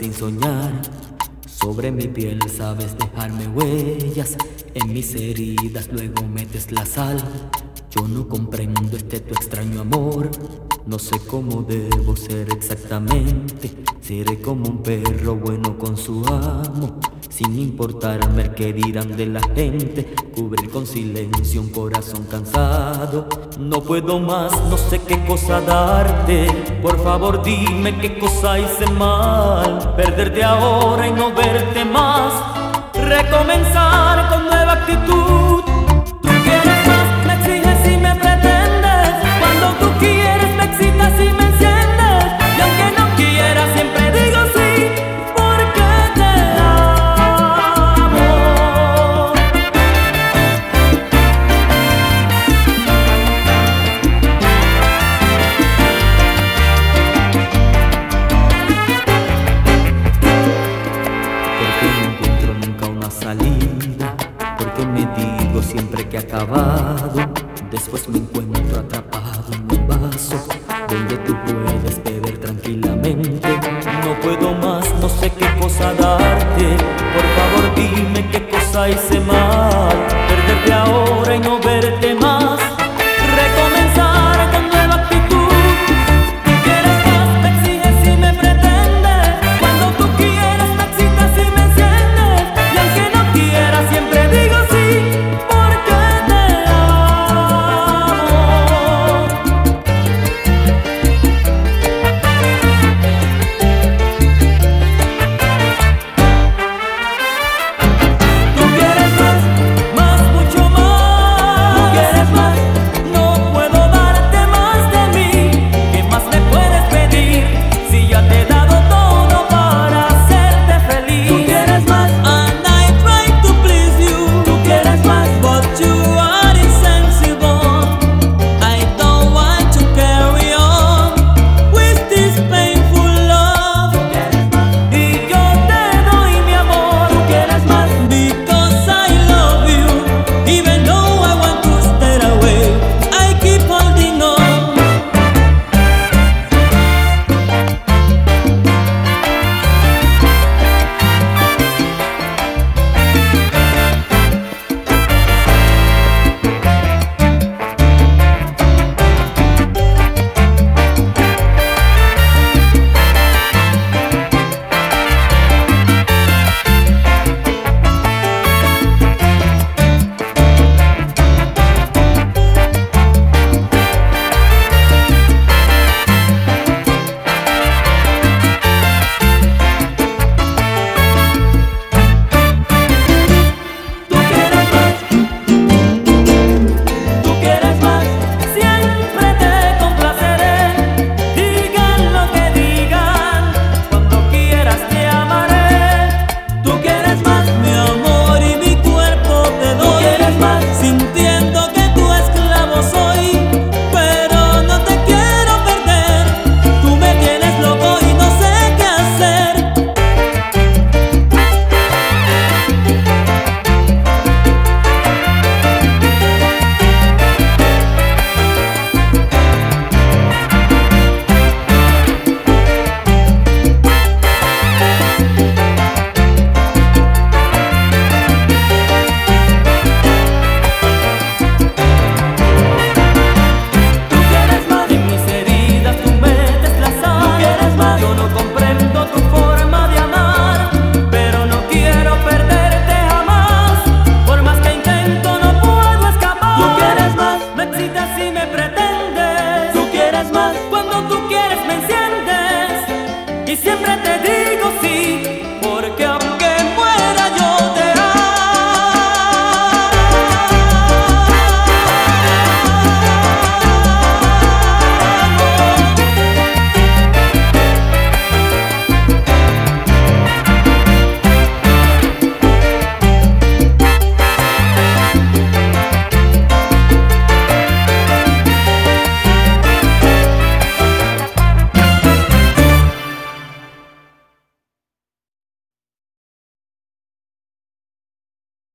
sin soñar. Sobre mi piel sabes dejarme huellas, en mis heridas luego metes la sal. Yo no comprendo este tu extraño amor, no sé cómo debo ser exactamente. Seré como un perro bueno con su amo sin importarme qué dirán de la gente. Cubrir con silencio un corazón cansado. No puedo más, no sé qué cosa darte. Por favor dime qué cosa hice mal. Perderte ahora y no verte más. Recomenzar digo siempre que he acabado, después me encuentro atrapado en un vaso donde tú puedes beber tranquilamente. No puedo más, no sé qué cosa darte. Por favor, dime qué cosa hice mal. Perderte ahora y no verte